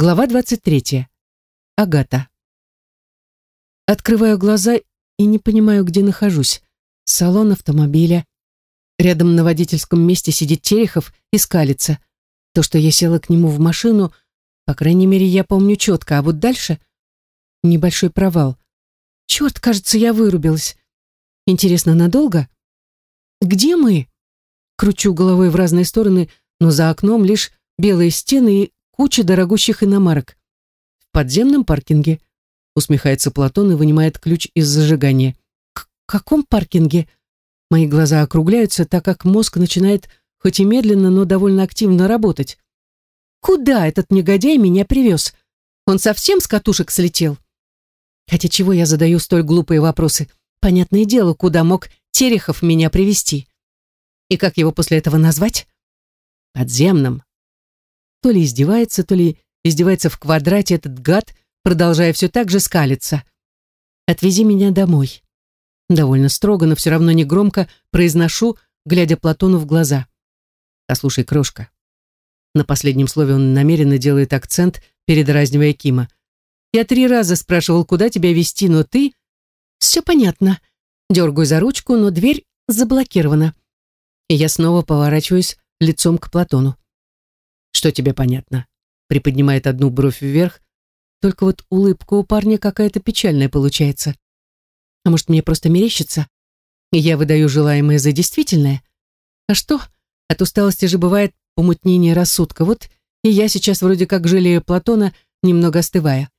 Глава 23. Агата. Открываю глаза и не понимаю, где нахожусь. Салон автомобиля. Рядом на водительском месте сидит Терехов и скалится. То, что я села к нему в машину, по крайней мере, я помню четко, а вот дальше небольшой провал. Черт, кажется, я вырубилась. Интересно, надолго? Где мы? Кручу головой в разные стороны, но за окном лишь белые стены и куча дорогущих иномарок. В подземном паркинге усмехается Платон и вынимает ключ из зажигания. К каком паркинге? Мои глаза округляются, так как мозг начинает хоть и медленно, но довольно активно работать. Куда этот негодяй меня привез? Он совсем с катушек слетел? Хотя чего я задаю столь глупые вопросы? Понятное дело, куда мог Терехов меня привести. И как его после этого назвать? Подземным. То ли издевается, то ли издевается в квадрате этот гад, продолжая все так же скалиться. «Отвези меня домой». Довольно строго, но все равно не громко произношу, глядя Платону в глаза. «Послушай, крошка». На последнем слове он намеренно делает акцент, передразнивая Кима. «Я три раза спрашивал, куда тебя вести, но ты...» «Все понятно». Дергаю за ручку, но дверь заблокирована. И я снова поворачиваюсь лицом к Платону. «Что тебе понятно?» Приподнимает одну бровь вверх, только вот улыбка у парня какая-то печальная получается. А может, мне просто мерещится? И я выдаю желаемое за действительное? А что? От усталости же бывает помутнение рассудка. Вот и я сейчас вроде как жалею Платона, немного остывая.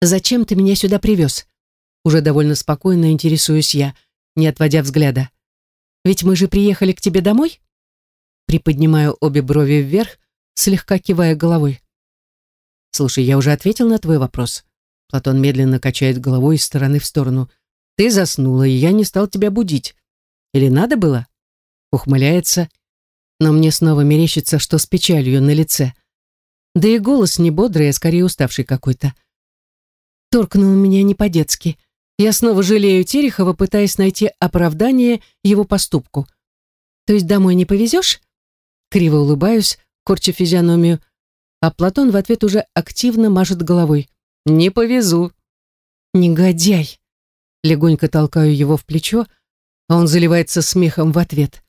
«Зачем ты меня сюда привез?» Уже довольно спокойно интересуюсь я, не отводя взгляда. «Ведь мы же приехали к тебе домой?» Приподнимаю обе брови вверх, слегка кивая головой. «Слушай, я уже ответил на твой вопрос». Платон медленно качает головой из стороны в сторону. «Ты заснула, и я не стал тебя будить. Или надо было?» Ухмыляется, но мне снова мерещится, что с печалью на лице. Да и голос не бодрый, а скорее уставший какой-то. Торкнул меня не по-детски. Я снова жалею Терехова, пытаясь найти оправдание его поступку. «То есть домой не повезешь?» Криво улыбаюсь, корча физиономию, а Платон в ответ уже активно машет головой. «Не повезу». «Негодяй!» Легонько толкаю его в плечо, а он заливается смехом в ответ.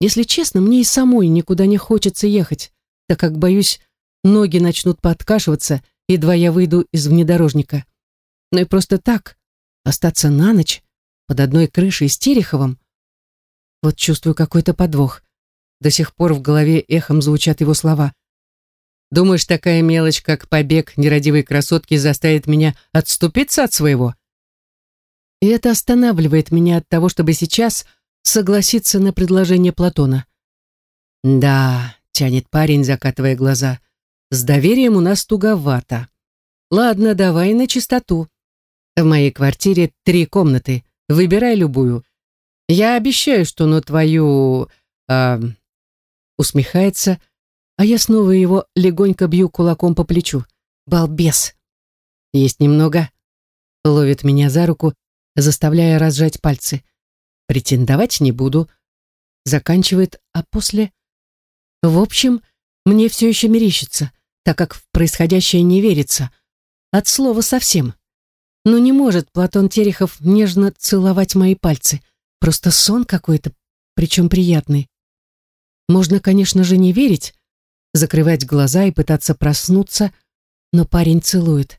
Если честно, мне и самой никуда не хочется ехать, так как, боюсь, ноги начнут подкашиваться, едва я выйду из внедорожника. Но и просто так, остаться на ночь, под одной крышей с Тереховым, вот чувствую какой-то подвох. До сих пор в голове эхом звучат его слова. «Думаешь, такая мелочь, как побег нерадивой красотки, заставит меня отступиться от своего?» И это останавливает меня от того, чтобы сейчас согласиться на предложение Платона. «Да», — тянет парень, закатывая глаза, — «с доверием у нас туговато. Ладно, давай на чистоту. В моей квартире три комнаты, выбирай любую. Я обещаю, что на твою... Э, усмехается, а я снова его легонько бью кулаком по плечу. Балбес. Есть немного. Ловит меня за руку, заставляя разжать пальцы. Претендовать не буду. Заканчивает, а после... В общем, мне все еще мерещится, так как в происходящее не верится. От слова совсем. Но не может Платон Терехов нежно целовать мои пальцы. Просто сон какой-то, причем приятный. Можно, конечно же, не верить, закрывать глаза и пытаться проснуться, но парень целует,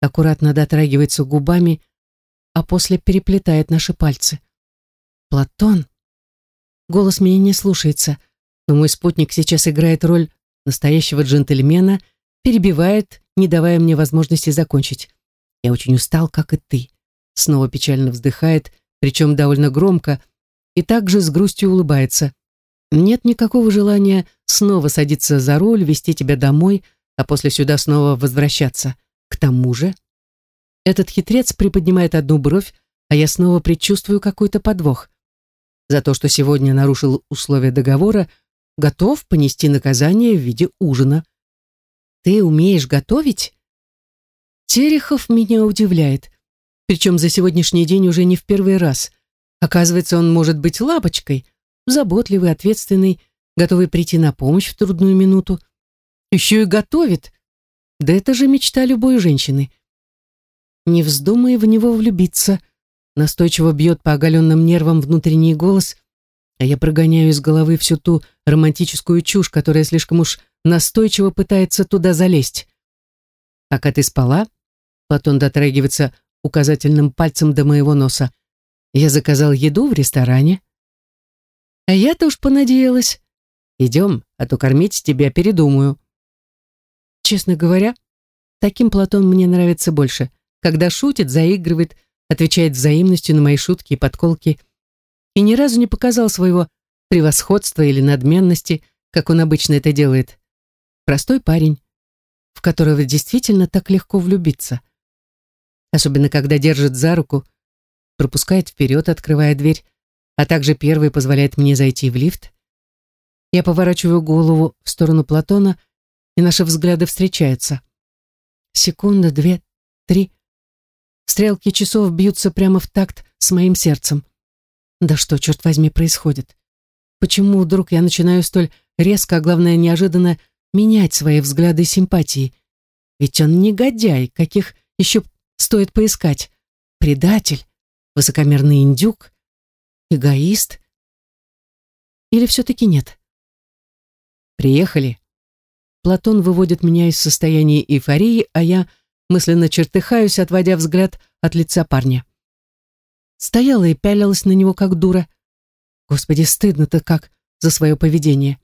аккуратно дотрагивается губами, а после переплетает наши пальцы. «Платон!» Голос меня не слушается, но мой спутник сейчас играет роль настоящего джентльмена, перебивает, не давая мне возможности закончить. Я очень устал, как и ты. Снова печально вздыхает, причем довольно громко, и также с грустью улыбается. Нет никакого желания снова садиться за руль, вести тебя домой, а после сюда снова возвращаться. К тому же, этот хитрец приподнимает одну бровь, а я снова предчувствую какой-то подвох. За то, что сегодня нарушил условия договора, готов понести наказание в виде ужина. Ты умеешь готовить? Терехов меня удивляет, причем за сегодняшний день уже не в первый раз. Оказывается, он может быть лапочкой — заботливый, ответственный, готовый прийти на помощь в трудную минуту. Еще и готовит. Да это же мечта любой женщины. Не вздумай в него влюбиться. Настойчиво бьет по оголенным нервам внутренний голос, а я прогоняю из головы всю ту романтическую чушь, которая слишком уж настойчиво пытается туда залезть. Пока ты спала, Платон дотрагивается указательным пальцем до моего носа. Я заказал еду в ресторане. А я-то уж понадеялась. Идем, а то кормить тебя передумаю. Честно говоря, таким Платон мне нравится больше, когда шутит, заигрывает, отвечает взаимностью на мои шутки и подколки, и ни разу не показал своего превосходства или надменности, как он обычно это делает. Простой парень, в которого действительно так легко влюбиться. Особенно, когда держит за руку, пропускает вперед, открывая дверь, а также первый позволяет мне зайти в лифт. Я поворачиваю голову в сторону Платона, и наши взгляды встречаются. Секунда, две, три. Стрелки часов бьются прямо в такт с моим сердцем. Да что, черт возьми, происходит? Почему вдруг я начинаю столь резко, а главное, неожиданно менять свои взгляды и симпатии? Ведь он негодяй, каких еще стоит поискать. Предатель, высокомерный индюк, эгоист. Или все-таки нет? Приехали. Платон выводит меня из состояния эйфории, а я мысленно чертыхаюсь, отводя взгляд от лица парня. Стояла и пялилась на него, как дура. Господи, стыдно-то как за свое поведение.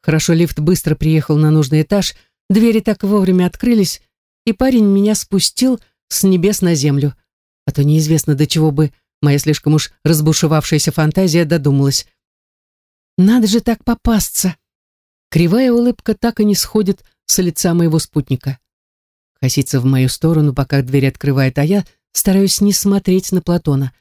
Хорошо, лифт быстро приехал на нужный этаж, двери так вовремя открылись, и парень меня спустил с небес на землю. А то неизвестно, до чего бы моя слишком уж разбушевавшаяся фантазия додумалась. Надо же так попасться. Кривая улыбка так и не сходит с лица моего спутника. Косится в мою сторону, пока дверь открывает, а я стараюсь не смотреть на Платона.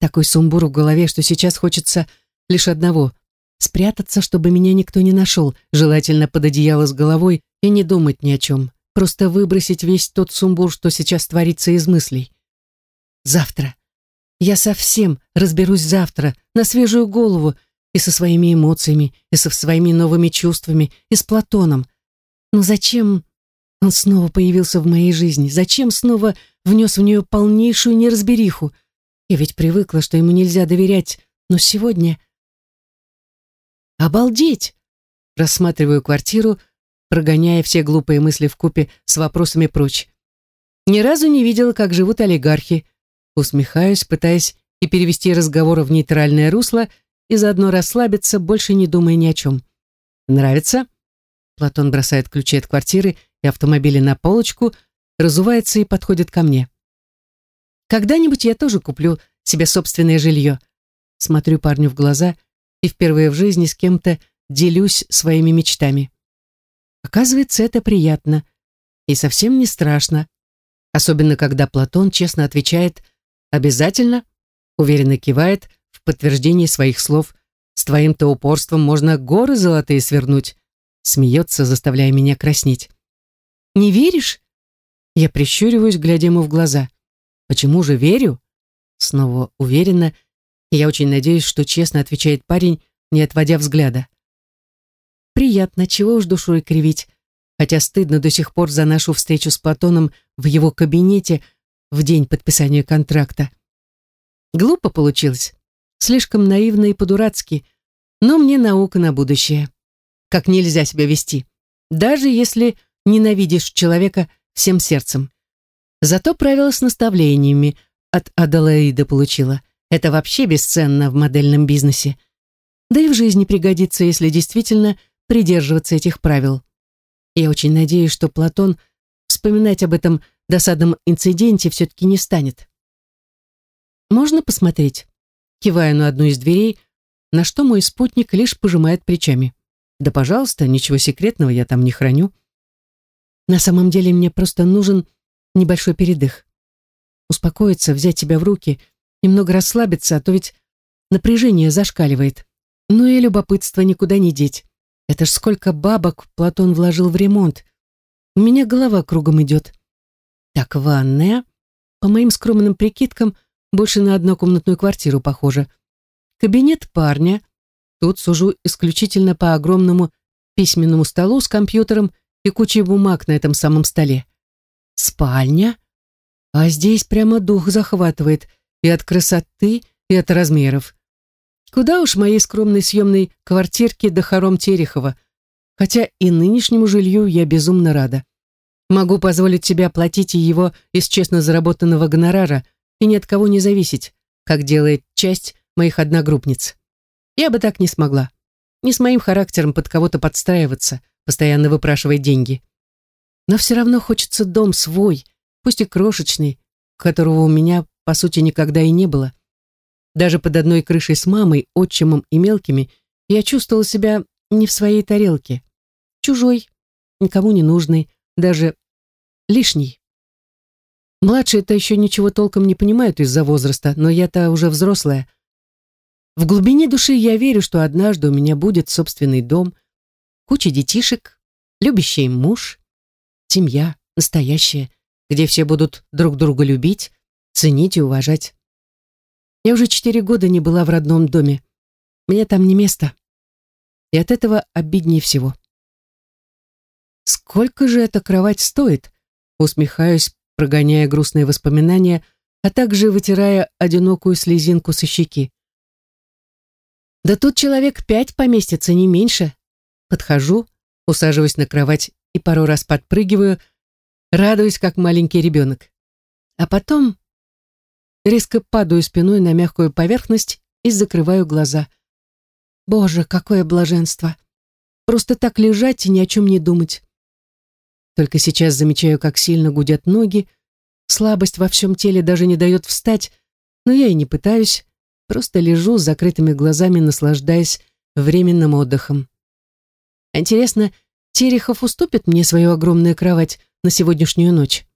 Такой сумбур в голове, что сейчас хочется лишь одного — спрятаться, чтобы меня никто не нашел, желательно под одеяло с головой и не думать ни о чем, просто выбросить весь тот сумбур, что сейчас творится из мыслей. Завтра. Я совсем разберусь завтра, на свежую голову, и со своими эмоциями, и со своими новыми чувствами, и с Платоном. Но зачем он снова появился в моей жизни? Зачем снова внес в нее полнейшую неразбериху? Я ведь привыкла, что ему нельзя доверять, но сегодня... Обалдеть! Рассматриваю квартиру, прогоняя все глупые мысли в купе с вопросами прочь. Ни разу не видела, как живут олигархи. Усмехаюсь, пытаясь и перевести разговор в нейтральное русло и заодно расслабиться, больше не думая ни о чем. «Нравится?» Платон бросает ключи от квартиры и автомобиля на полочку, разувается и подходит ко мне. «Когда-нибудь я тоже куплю себе собственное жилье». Смотрю парню в глаза и впервые в жизни с кем-то делюсь своими мечтами. Оказывается, это приятно и совсем не страшно, особенно когда Платон честно отвечает «обязательно», уверенно кивает в подтверждении своих слов «с твоим-то упорством можно горы золотые свернуть», смеется, заставляя меня краснеть. «Не веришь?» Я прищуриваюсь, глядя ему в глаза. «Почему же верю?» Снова уверенно, я очень надеюсь, что честно отвечает парень, не отводя взгляда. Приятно, чего уж душой кривить. Хотя стыдно до сих пор за нашу встречу с Платоном в его кабинете в день подписания контракта. Глупо получилось. Слишком наивно и по-дурацки. Но мне наука на будущее. Как нельзя себя вести. Даже если ненавидишь человека всем сердцем. Зато правила с наставлениями от Аделаида получила. Это вообще бесценно в модельном бизнесе. Да и в жизни пригодится, если действительно придерживаться этих правил. Я очень надеюсь, что Платон вспоминать об этом досадном инциденте все-таки не станет. «Можно посмотреть?» Киваю на одну из дверей, на что мой спутник лишь пожимает плечами. «Да, пожалуйста, ничего секретного я там не храню. На самом деле мне просто нужен небольшой передых. Успокоиться, взять себя в руки, немного расслабиться, а то ведь напряжение зашкаливает. Ну и любопытство никуда не деть. Это ж сколько бабок Платон вложил в ремонт. У меня голова кругом идет. Так, ванная, по моим скромным прикидкам, больше на однокомнатную квартиру похоже. Кабинет парня. Тут сужу исключительно по огромному письменному столу с компьютером и кучей бумаг на этом самом столе. Спальня? А здесь прямо дух захватывает и от красоты, и от размеров. Куда уж моей скромной съемной квартирке до хором Терехова, хотя и нынешнему жилью я безумно рада. Могу позволить себе оплатить его из честно заработанного гонорара и ни от кого не зависеть, как делает часть моих одногруппниц. Я бы так не смогла. Не с моим характером под кого-то подстраиваться, постоянно выпрашивая деньги. Но все равно хочется дом свой, пусть и крошечный, которого у меня, по сути, никогда и не было. Даже под одной крышей с мамой, отчимом и мелкими я чувствовала себя не в своей тарелке. Чужой, никому не нужный, даже лишний. Младшие-то еще ничего толком не понимают из-за возраста, но я-то уже взрослая. В глубине души я верю, что однажды у меня будет собственный дом, куча детишек, любящий муж, семья настоящая, где все будут друг друга любить, ценить и уважать. Я уже четыре года не была в родном доме. Мне там не место. И от этого обиднее всего. Сколько же эта кровать стоит? Усмехаюсь, прогоняя грустные воспоминания, а также вытирая одинокую слезинку со щеки. Да тут человек пять поместится, не меньше. Подхожу, усаживаюсь на кровать и пару раз подпрыгиваю, радуюсь, как маленький ребенок. А потом резко падаю спиной на мягкую поверхность и закрываю глаза. Боже, какое блаженство! Просто так лежать и ни о чем не думать. Только сейчас замечаю, как сильно гудят ноги, слабость во всем теле даже не дает встать, но я и не пытаюсь, просто лежу с закрытыми глазами, наслаждаясь временным отдыхом. Интересно, Терехов уступит мне свою огромную кровать на сегодняшнюю ночь?